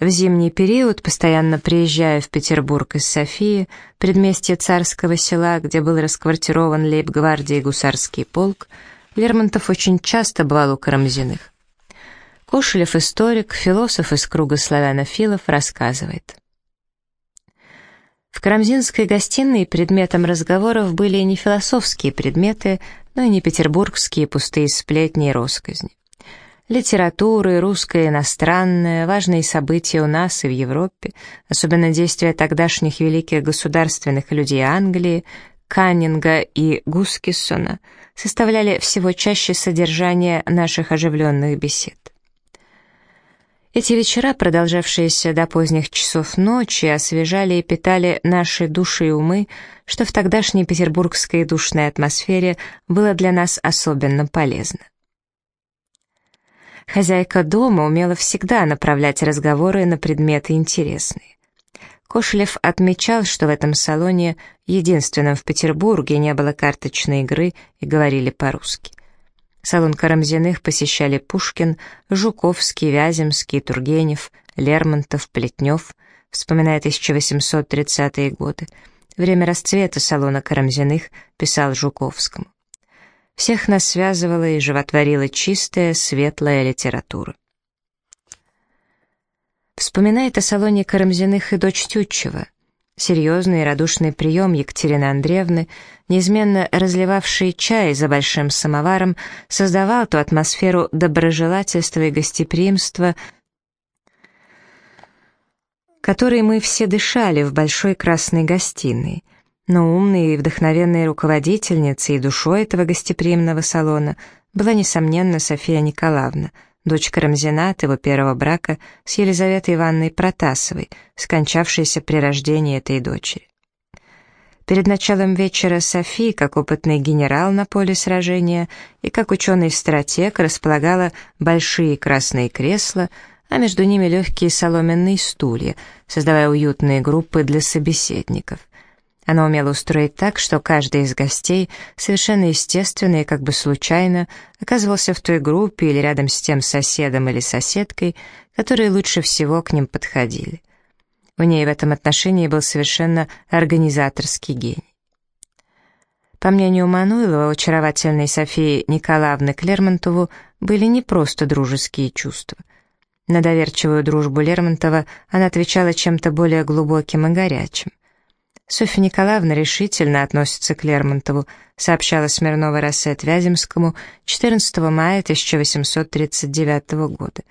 В зимний период, постоянно приезжая в Петербург из Софии, предместье царского села, где был расквартирован лейб-гвардии гусарский полк, Лермонтов очень часто бывал у Карамзиных. Кошелев, историк, философ из круга славянофилов, рассказывает. В Карамзинской гостиной предметом разговоров были не философские предметы, но и не петербургские пустые сплетни и росказни литературы, русская, иностранная, важные события у нас и в Европе, особенно действия тогдашних великих государственных людей Англии, Каннинга и Гускиссона, составляли всего чаще содержание наших оживленных бесед. Эти вечера, продолжавшиеся до поздних часов ночи, освежали и питали наши души и умы, что в тогдашней петербургской душной атмосфере было для нас особенно полезно. Хозяйка дома умела всегда направлять разговоры на предметы интересные. Кошелев отмечал, что в этом салоне, единственном в Петербурге, не было карточной игры и говорили по-русски. Салон Карамзиных посещали Пушкин, Жуковский, Вяземский, Тургенев, Лермонтов, Плетнев, вспоминая 1830-е годы. Время расцвета салона Карамзиных писал Жуковскому. Всех нас связывала и животворила чистая, светлая литература. Вспоминает о салоне Карамзиных и дочь Тютчева. Серьезный и радушный прием Екатерины Андреевны, неизменно разливавший чай за большим самоваром, создавал ту атмосферу доброжелательства и гостеприимства, которой мы все дышали в большой красной гостиной — но умной и вдохновенной руководительницей и душой этого гостеприимного салона была, несомненно, София Николаевна, дочь Карамзина от его первого брака с Елизаветой Ивановной Протасовой, скончавшейся при рождении этой дочери. Перед началом вечера София, как опытный генерал на поле сражения и как ученый-стратег, располагала большие красные кресла, а между ними легкие соломенные стулья, создавая уютные группы для собеседников. Она умела устроить так, что каждый из гостей, совершенно естественно и как бы случайно, оказывался в той группе или рядом с тем соседом или соседкой, которые лучше всего к ним подходили. У ней в этом отношении был совершенно организаторский гений. По мнению Мануилова, очаровательной Софии Николаевны Клермонтову были не просто дружеские чувства. На доверчивую дружбу Лермонтова она отвечала чем-то более глубоким и горячим. Софья Николаевна решительно относится к Лермонтову, сообщала Смирнова Рассет Вяземскому 14 мая 1839 года.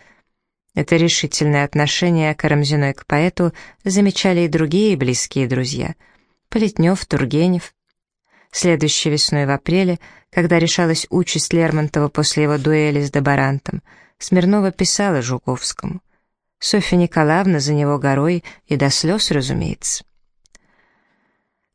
Это решительное отношение Карамзиной к поэту замечали и другие близкие друзья. Плетнев, Тургенев. Следующей весной в апреле, когда решалась участь Лермонтова после его дуэли с Добарантом, Смирнова писала Жуковскому. Софья Николаевна за него горой и до слез, разумеется.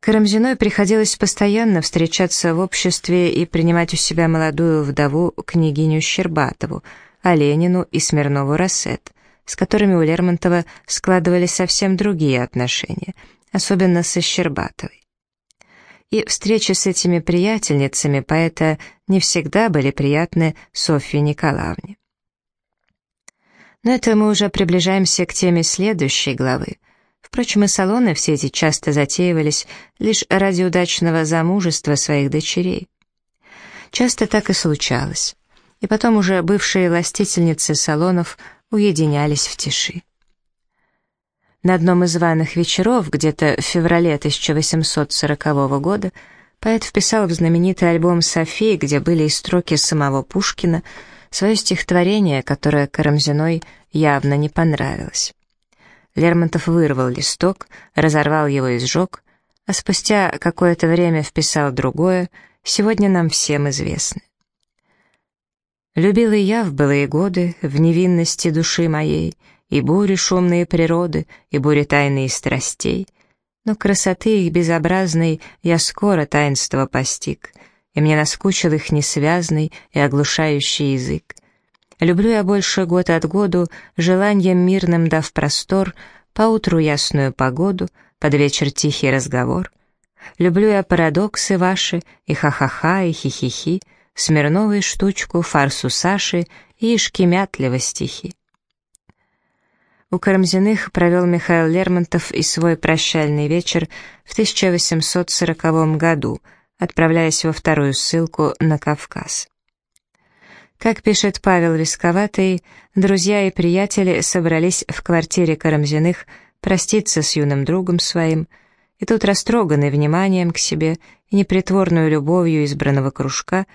Карамзиной приходилось постоянно встречаться в обществе и принимать у себя молодую вдову княгиню Щербатову, Оленину и Смирнову Рассет, с которыми у Лермонтова складывались совсем другие отношения, особенно со Щербатовой. И встречи с этими приятельницами поэта не всегда были приятны Софье Николаевне. Но это мы уже приближаемся к теме следующей главы — Впрочем, и салоны все эти часто затеивались лишь ради удачного замужества своих дочерей. Часто так и случалось. И потом уже бывшие властительницы салонов уединялись в тиши. На одном из званых вечеров, где-то в феврале 1840 года, поэт вписал в знаменитый альбом «Софии», где были и строки самого Пушкина, свое стихотворение, которое Карамзиной явно не понравилось. Лермонтов вырвал листок, разорвал его и сжег, а спустя какое-то время вписал другое, сегодня нам всем известно. Любила я в былые годы, в невинности души моей, и бури шумные природы, и бури тайные страстей, но красоты их безобразной я скоро таинство постиг, и мне наскучил их несвязный и оглушающий язык. Люблю я больше год от году, желанием мирным дав простор, поутру ясную погоду, под вечер тихий разговор. Люблю я парадоксы ваши, и ха-ха-ха, и хи-хи-хи, Смирновой штучку, фарсу Саши и шкемятливо стихи. У Карамзиных провел Михаил Лермонтов и свой прощальный вечер в 1840 году, отправляясь во вторую ссылку на Кавказ. Как пишет Павел Рисковатый, друзья и приятели собрались в квартире Карамзиных проститься с юным другом своим, и тут, растроганный вниманием к себе и непритворную любовью избранного кружка,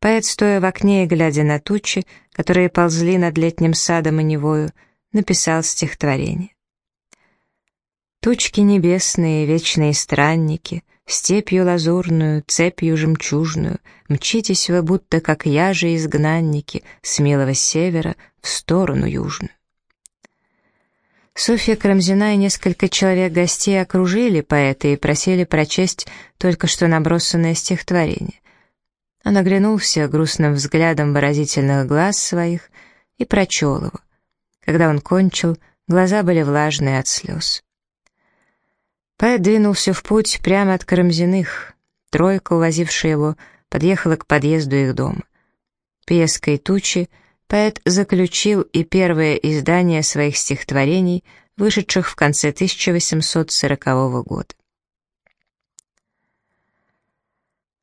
поэт, стоя в окне и глядя на тучи, которые ползли над летним садом и невою, написал стихотворение. Тучки небесные, вечные странники, Степью лазурную, цепью жемчужную, Мчитесь вы, будто как я же изгнанники, С милого севера в сторону южную. Софья Крамзина и несколько человек гостей окружили поэта и просили прочесть только что набросанное стихотворение. Он оглянулся грустным взглядом выразительных глаз своих и прочел его. Когда он кончил, глаза были влажные от слез. Поэт двинулся в путь прямо от Карамзиных. Тройка, увозившая его, подъехала к подъезду их дома. Пеской тучи поэт заключил и первое издание своих стихотворений, вышедших в конце 1840 года.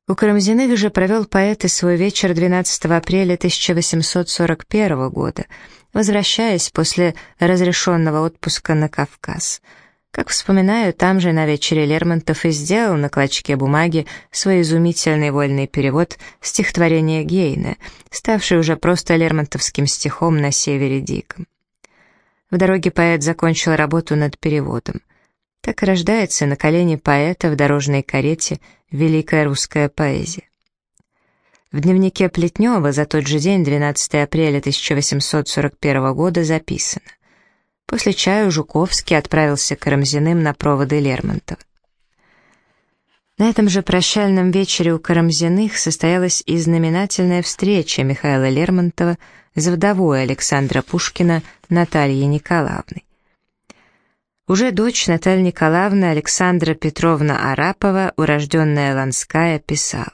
У Карамзиных же провел поэт и свой вечер 12 апреля 1841 года, возвращаясь после разрешенного отпуска на Кавказ. Как вспоминаю, там же на вечере Лермонтов и сделал на клочке бумаги свой изумительный вольный перевод стихотворения Гейна, ставший уже просто лермонтовским стихом на севере Диком. В дороге поэт закончил работу над переводом. Так рождается на колени поэта в дорожной карете великая русская поэзия. В дневнике Плетнева за тот же день, 12 апреля 1841 года, записано. После чаю Жуковский отправился к Карамзиным на проводы Лермонтова. На этом же прощальном вечере у Карамзиных состоялась и знаменательная встреча Михаила Лермонтова с вдовой Александра Пушкина Натальей Николаевной. Уже дочь Натальи Николаевны Александра Петровна Арапова, урожденная Ланская, писала.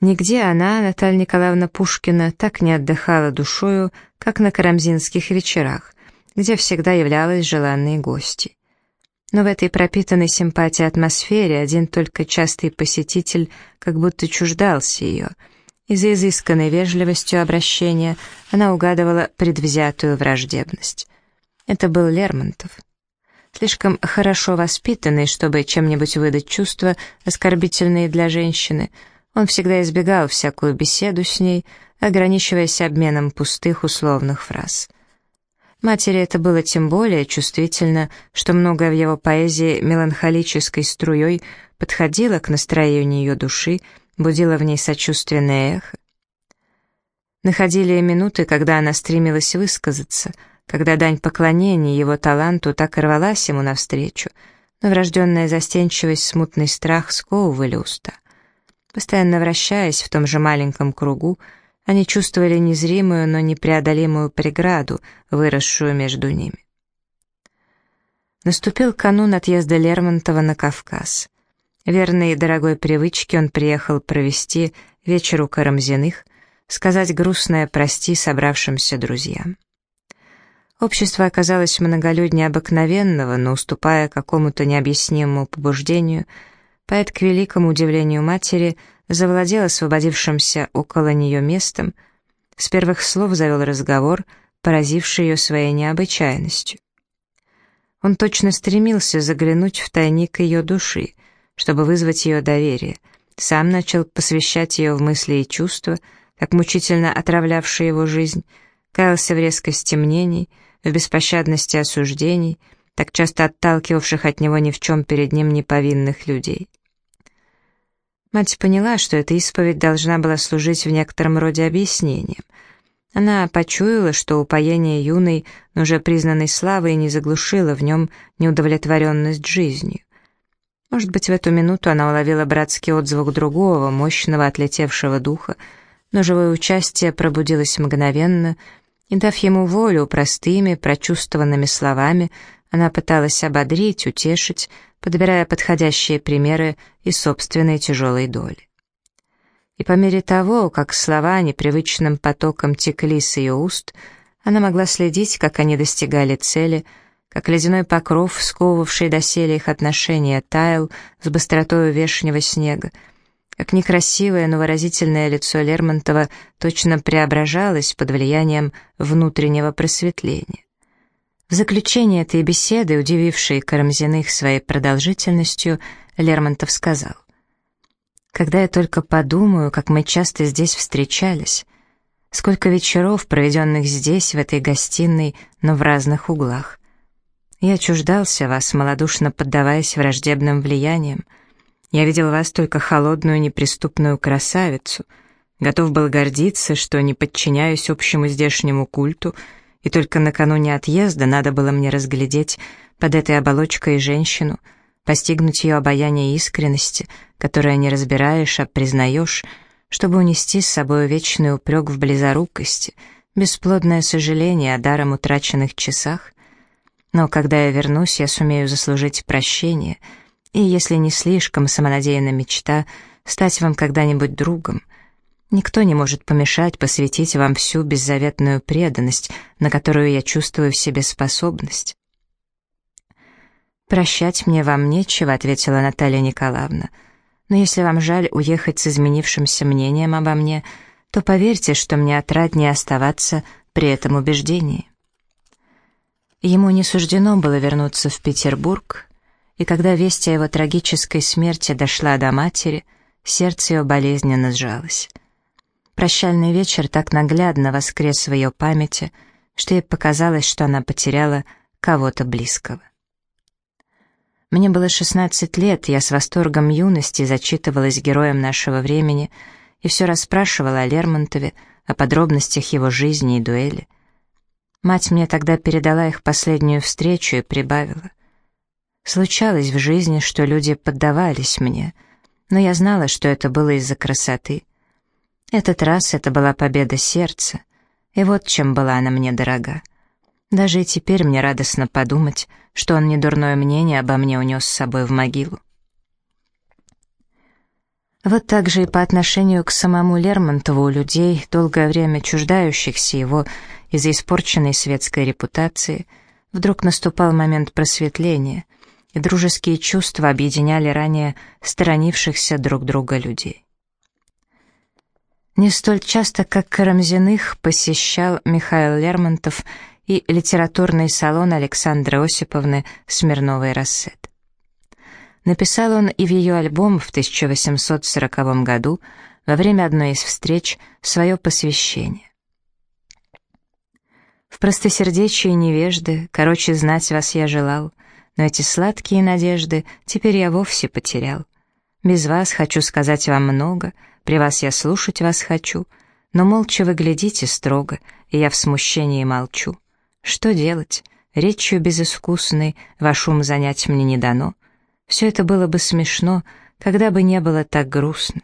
Нигде она, Наталья Николаевна Пушкина, так не отдыхала душою, как на карамзинских вечерах, где всегда являлась желанной гостьей. Но в этой пропитанной симпатией атмосфере один только частый посетитель как будто чуждался ее, и за изысканной вежливостью обращения она угадывала предвзятую враждебность. Это был Лермонтов. Слишком хорошо воспитанный, чтобы чем-нибудь выдать чувства, оскорбительные для женщины, он всегда избегал всякую беседу с ней, ограничиваясь обменом пустых условных фраз. Матери это было тем более чувствительно, что многое в его поэзии меланхолической струей подходило к настроению ее души, будило в ней сочувственное эхо. Находили минуты, когда она стремилась высказаться — когда дань поклонения его таланту так и рвалась ему навстречу, но врожденная застенчивость, смутный страх сковывали уста. Постоянно вращаясь в том же маленьком кругу, они чувствовали незримую, но непреодолимую преграду, выросшую между ними. Наступил канун отъезда Лермонтова на Кавказ. Верный и дорогой привычке он приехал провести вечер у Карамзиных, сказать грустное «прости» собравшимся друзьям. Общество оказалось многолюднее обыкновенного, но уступая какому-то необъяснимому побуждению, поэт, к великому удивлению матери, завладел освободившимся около нее местом, с первых слов завел разговор, поразивший ее своей необычайностью. Он точно стремился заглянуть в тайник ее души, чтобы вызвать ее доверие, сам начал посвящать ее в мысли и чувства, так мучительно отравлявшие его жизнь, каялся в резкости мнений — в беспощадности осуждений, так часто отталкивавших от него ни в чем перед ним неповинных людей. Мать поняла, что эта исповедь должна была служить в некотором роде объяснением. Она почуяла, что упоение юной, но уже признанной славой не заглушило в нем неудовлетворенность жизнью. Может быть, в эту минуту она уловила братский отзвук другого, мощного, отлетевшего духа, но живое участие пробудилось мгновенно — и дав ему волю простыми, прочувствованными словами, она пыталась ободрить, утешить, подбирая подходящие примеры из собственной тяжелой доли. И по мере того, как слова непривычным потоком текли с ее уст, Она могла следить, как они достигали цели, как ледяной покров, сковывавший доселе их отношения, таял с быстротой вешнего снега, как некрасивое, но выразительное лицо Лермонтова точно преображалось под влиянием внутреннего просветления. В заключение этой беседы, удивившей Карамзиных своей продолжительностью, Лермонтов сказал, «Когда я только подумаю, как мы часто здесь встречались, сколько вечеров, проведенных здесь, в этой гостиной, но в разных углах. Я чуждался вас, малодушно поддаваясь враждебным влияниям, я видел вас только холодную неприступную красавицу, готов был гордиться, что не подчиняюсь общему здешнему культу, и только накануне отъезда надо было мне разглядеть под этой оболочкой женщину, постигнуть ее обаяние искренности, которое не разбираешь, а признаешь, чтобы унести с собой вечный упрек в близорукости, бесплодное сожаление о даром утраченных часах. Но когда я вернусь, я сумею заслужить прощение — и, если не слишком самонадеянная мечта, стать вам когда-нибудь другом. Никто не может помешать посвятить вам всю беззаветную преданность, на которую я чувствую в себе способность. «Прощать мне вам нечего», — ответила Наталья Николаевна. «Но если вам жаль уехать с изменившимся мнением обо мне, то поверьте, что мне отраднее оставаться при этом убеждении». Ему не суждено было вернуться в Петербург, и когда весть о его трагической смерти дошла до матери, сердце ее болезненно сжалось. Прощальный вечер так наглядно воскрес в ее памяти, что ей показалось, что она потеряла кого-то близкого. Мне было 16 лет, я с восторгом юности зачитывалась героем нашего времени и все расспрашивала о Лермонтове, о подробностях его жизни и дуэли. Мать мне тогда передала их последнюю встречу и прибавила. Случалось в жизни, что люди поддавались мне, но я знала, что это было из-за красоты. Этот раз это была победа сердца, и вот чем была она мне дорога. Даже и теперь мне радостно подумать, что он недурное мнение обо мне унес с собой в могилу. Вот так же и по отношению к самому Лермонтову у людей, долгое время чуждающихся его из-за испорченной светской репутации, вдруг наступал момент просветления — и дружеские чувства объединяли ранее сторонившихся друг друга людей. Не столь часто, как Карамзиных, посещал Михаил Лермонтов и литературный салон Александры Осиповны Смирновой Рассет. Написал он и в ее альбом в 1840 году во время одной из встреч свое посвящение. В простосердечии невежды, короче, знать вас я желал — но эти сладкие надежды теперь я вовсе потерял. Без вас хочу сказать вам много, при вас я слушать вас хочу, но молча вы глядите строго, и я в смущении молчу. Что делать? Речью безыскусной ваш ум занять мне не дано. Все это было бы смешно, когда бы не было так грустно.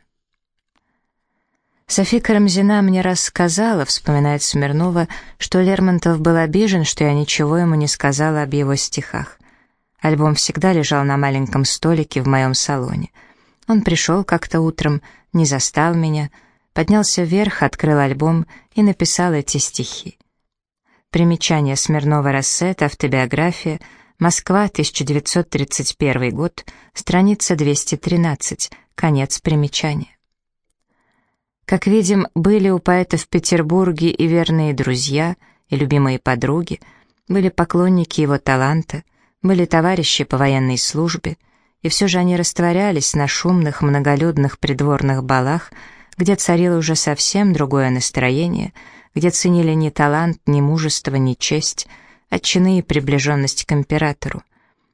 Софи Карамзина мне рассказала, вспоминает Смирнова, что Лермонтов был обижен, что я ничего ему не сказала об его стихах. Альбом всегда лежал на маленьком столике в моем салоне. Он пришел как-то утром, не застал меня, поднялся вверх, открыл альбом и написал эти стихи. Примечание Смирнова Рассет, автобиография, Москва, 1931 год, страница 213, конец примечания. Как видим, были у поэта в Петербурге и верные друзья, и любимые подруги, были поклонники его таланта, были товарищи по военной службе, и все же они растворялись на шумных многолюдных придворных балах, где царило уже совсем другое настроение, где ценили ни талант, ни мужество, ни честь, а чины и приближенность к императору.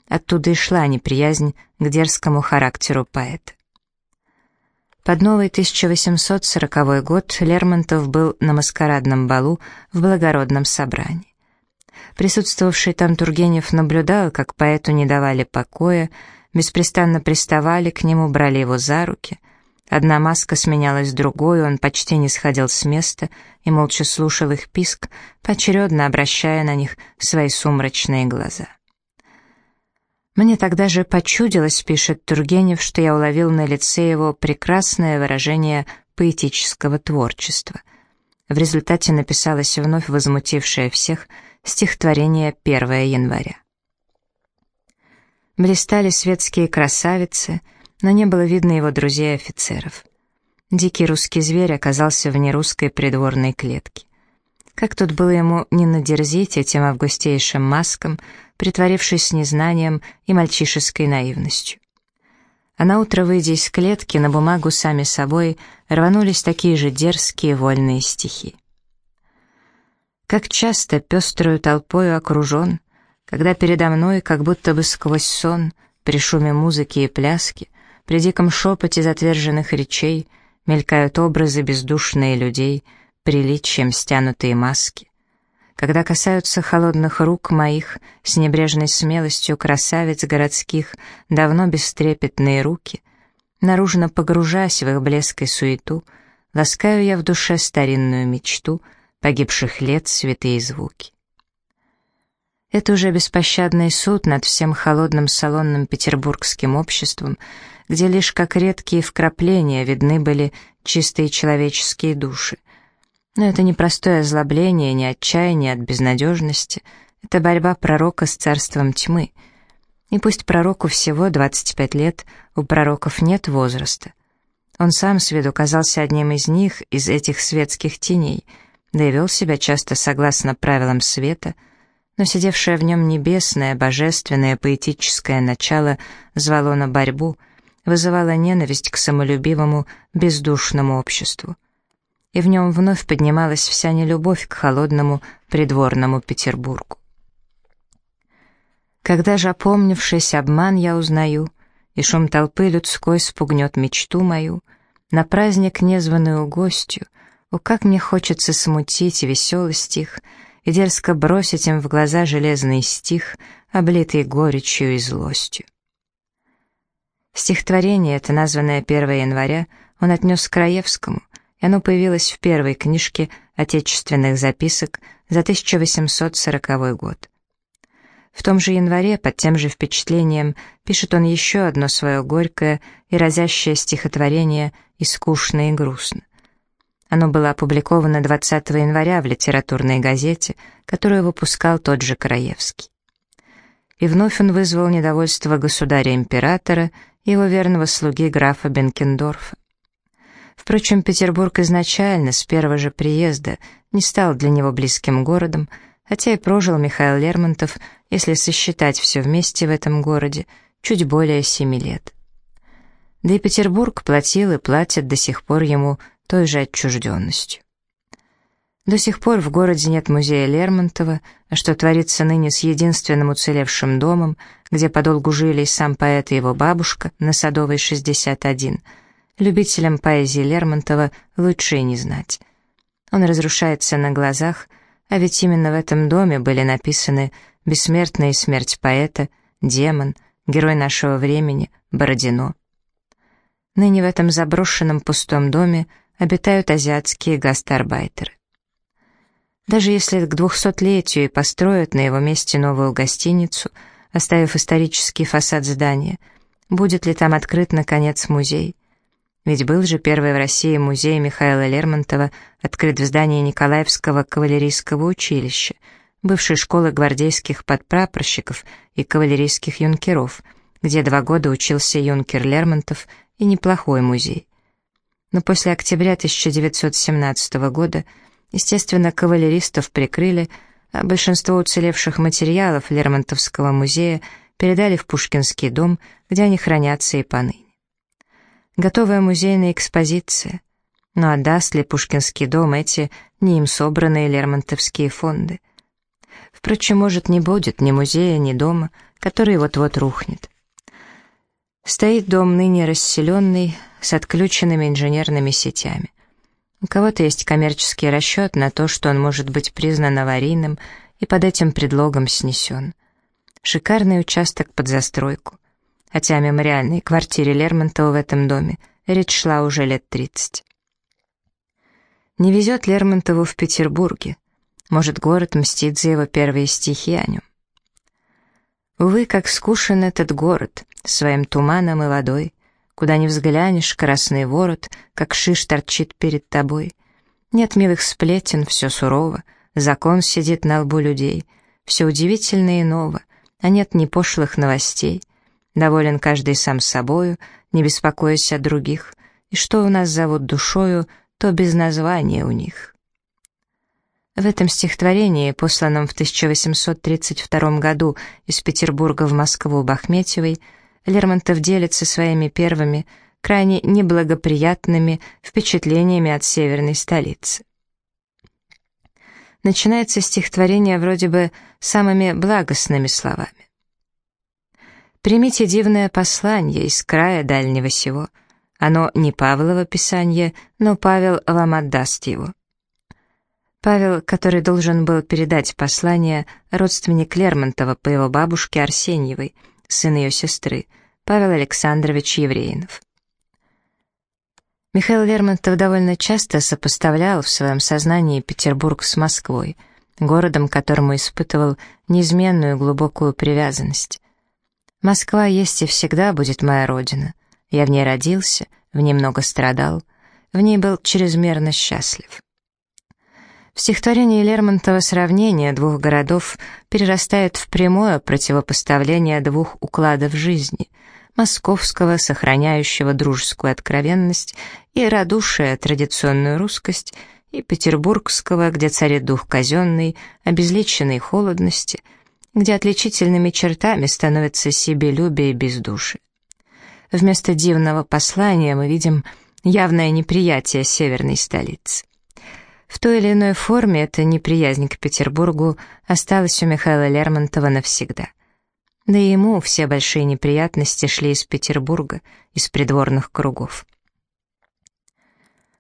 Оттуда и шла неприязнь к дерзкому характеру поэта. Под новый 1840 год Лермонтов был на маскарадном балу в благородном собрании. Присутствовавший там Тургенев наблюдал, как поэту не давали покоя, беспрестанно приставали к нему, брали его за руки. Одна маска сменялась другой, он почти не сходил с места и молча слушал их писк, поочередно обращая на них свои сумрачные глаза. «Мне тогда же почудилось, — пишет Тургенев, — что я уловил на лице его прекрасное выражение поэтического творчества. В результате написалось вновь возмутившее всех стихотворение 1 января. Блистали светские красавицы, но не было видно его друзей-офицеров. Дикий русский зверь оказался в нерусской придворной клетке. Как тут было ему не надерзить этим августейшим маскам, притворившись незнанием и мальчишеской наивностью. А на утро, выйдя из клетки, на бумагу сами собой рванулись такие же дерзкие вольные стихи. Как часто пеструю толпою окружен, когда передо мной, как будто бы сквозь сон, при шуме музыки и пляски, при диком шепоте затверженных речей, мелькают образы бездушные людей — приличием стянутые маски. Когда касаются холодных рук моих, с небрежной смелостью красавиц городских, давно бестрепетные руки, наружно погружаясь в их блеск и суету, ласкаю я в душе старинную мечту погибших лет святые звуки. Это уже беспощадный суд над всем холодным салонным петербургским обществом, где лишь как редкие вкрапления видны были чистые человеческие души, но это не простое озлобление, не отчаяние от безнадежности. Это борьба пророка с царством тьмы. И пусть пророку всего 25 лет, у пророков нет возраста. Он сам с виду казался одним из них, из этих светских теней, да и вел себя часто согласно правилам света, но сидевшее в нем небесное, божественное, поэтическое начало звало на борьбу, вызывало ненависть к самолюбивому, бездушному обществу и в нем вновь поднималась вся нелюбовь к холодному придворному Петербургу. Когда же, опомнившись, обман я узнаю, и шум толпы людской спугнет мечту мою, на праздник незваную гостью, о, как мне хочется смутить веселость их и дерзко бросить им в глаза железный стих, облитый горечью и злостью. Стихотворение это, названное 1 января, он отнес к Краевскому, и оно появилось в первой книжке отечественных записок за 1840 год. В том же январе, под тем же впечатлением, пишет он еще одно свое горькое и разящее стихотворение «И и грустно». Оно было опубликовано 20 января в литературной газете, которую выпускал тот же Краевский. И вновь он вызвал недовольство государя-императора и его верного слуги графа Бенкендорфа. Впрочем, Петербург изначально, с первого же приезда, не стал для него близким городом, хотя и прожил Михаил Лермонтов, если сосчитать все вместе в этом городе, чуть более семи лет. Да и Петербург платил и платит до сих пор ему той же отчужденностью. До сих пор в городе нет музея Лермонтова, что творится ныне с единственным уцелевшим домом, где подолгу жили и сам поэт и его бабушка на Садовой, 61, Любителям поэзии Лермонтова лучше и не знать. Он разрушается на глазах, а ведь именно в этом доме были написаны «Бессмертная смерть поэта», «Демон», «Герой нашего времени», «Бородино». Ныне в этом заброшенном пустом доме обитают азиатские гастарбайтеры. Даже если к двухсотлетию и построят на его месте новую гостиницу, оставив исторический фасад здания, будет ли там открыт, наконец, музей? Ведь был же первый в России музей Михаила Лермонтова, открыт в здании Николаевского кавалерийского училища, бывшей школы гвардейских подпрапорщиков и кавалерийских юнкеров, где два года учился юнкер Лермонтов и неплохой музей. Но после октября 1917 года, естественно, кавалеристов прикрыли, а большинство уцелевших материалов Лермонтовского музея передали в Пушкинский дом, где они хранятся и поныне готовая музейная экспозиция. Но отдаст ли Пушкинский дом эти не им собранные лермонтовские фонды? Впрочем, может, не будет ни музея, ни дома, который вот-вот рухнет. Стоит дом ныне расселенный, с отключенными инженерными сетями. У кого-то есть коммерческий расчет на то, что он может быть признан аварийным и под этим предлогом снесен. Шикарный участок под застройку хотя о мемориальной квартире Лермонтова в этом доме речь шла уже лет тридцать. Не везет Лермонтову в Петербурге. Может, город мстит за его первые стихи о нем. Увы, как скушен этот город, своим туманом и водой, Куда ни взглянешь, красный ворот, как шиш торчит перед тобой. Нет милых сплетен, все сурово, закон сидит на лбу людей, все удивительно и ново, а нет ни пошлых новостей. Доволен каждый сам собою, не беспокоясь о других, и что у нас зовут душою, то без названия у них. В этом стихотворении, посланном в 1832 году из Петербурга в Москву Бахметьевой, Лермонтов делится своими первыми, крайне неблагоприятными впечатлениями от северной столицы. Начинается стихотворение вроде бы самыми благостными словами. «Примите дивное послание из края дальнего сего. Оно не Павлово писание, но Павел вам отдаст его». Павел, который должен был передать послание, родственник Лермонтова по его бабушке Арсеньевой, сын ее сестры, Павел Александрович Евреинов. Михаил Лермонтов довольно часто сопоставлял в своем сознании Петербург с Москвой, городом, которому испытывал неизменную глубокую привязанность. «Москва есть и всегда будет моя родина. Я в ней родился, в ней много страдал, в ней был чрезмерно счастлив». В стихотворении Лермонтова сравнение двух городов перерастает в прямое противопоставление двух укладов жизни — московского, сохраняющего дружескую откровенность и радушие, традиционную русскость, и петербургского, где царит дух казенный, обезличенной холодности, где отличительными чертами становятся себелюбие и бездушие. Вместо дивного послания мы видим явное неприятие северной столицы. В той или иной форме эта неприязнь к Петербургу осталась у Михаила Лермонтова навсегда. Да и ему все большие неприятности шли из Петербурга, из придворных кругов.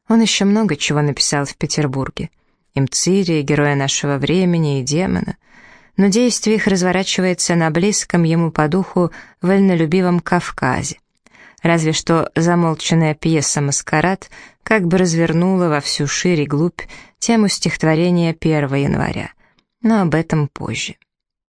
Он еще много чего написал в Петербурге. И Мцирия, героя нашего времени и демона. Но действие их разворачивается на близком ему по духу вольнолюбивом Кавказе. Разве что замолченная пьеса «Маскарад» как бы развернула во всю шире глубь тему стихотворения 1 января. Но об этом позже.